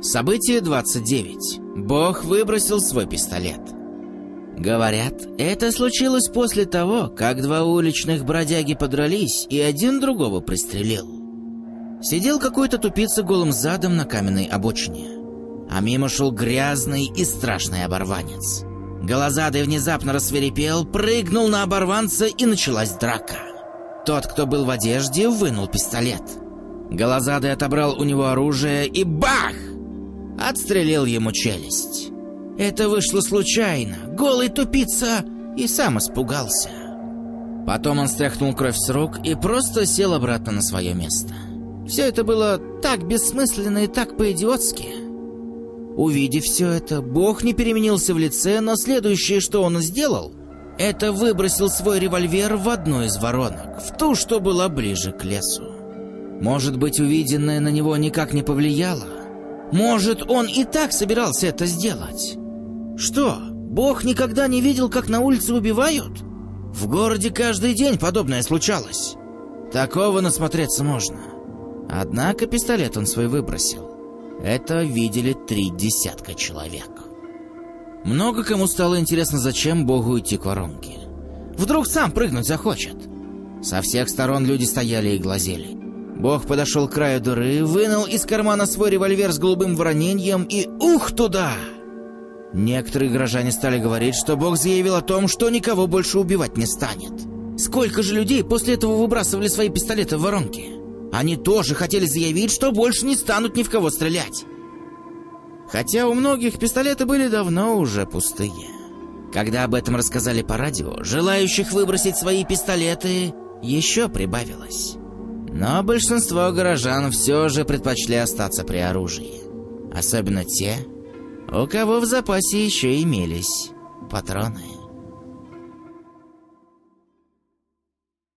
Событие 29. Бог выбросил свой пистолет. Говорят, это случилось после того, как два уличных бродяги подрались и один другого пристрелил. Сидел какой-то тупица голым задом на каменной обочине. А мимо шел грязный и страшный оборванец. Голозадый внезапно рассверепел, прыгнул на оборванца и началась драка. Тот, кто был в одежде, вынул пистолет. Голозадый отобрал у него оружие и бах! Отстрелил ему челюсть. Это вышло случайно. Голый тупица и сам испугался. Потом он стряхнул кровь с рук и просто сел обратно на свое место. Все это было так бессмысленно и так по-идиотски. Увидев все это, Бог не переменился в лице, но следующее, что он сделал, это выбросил свой револьвер в одну из воронок, в ту, что была ближе к лесу. Может быть, увиденное на него никак не повлияло? Может, он и так собирался это сделать? Что, Бог никогда не видел, как на улице убивают? В городе каждый день подобное случалось. Такого насмотреться можно. Однако пистолет он свой выбросил. Это видели три десятка человек. Много кому стало интересно, зачем Богу идти к воронке. Вдруг сам прыгнуть захочет. Со всех сторон люди стояли и глазели. Бог подошел к краю дыры, вынул из кармана свой револьвер с голубым вороненьем и ух туда! Некоторые горожане стали говорить, что Бог заявил о том, что никого больше убивать не станет. Сколько же людей после этого выбрасывали свои пистолеты в воронки? Они тоже хотели заявить, что больше не станут ни в кого стрелять. Хотя у многих пистолеты были давно уже пустые. Когда об этом рассказали по радио, желающих выбросить свои пистолеты еще прибавилось. Но большинство горожан все же предпочли остаться при оружии. Особенно те, у кого в запасе еще имелись патроны.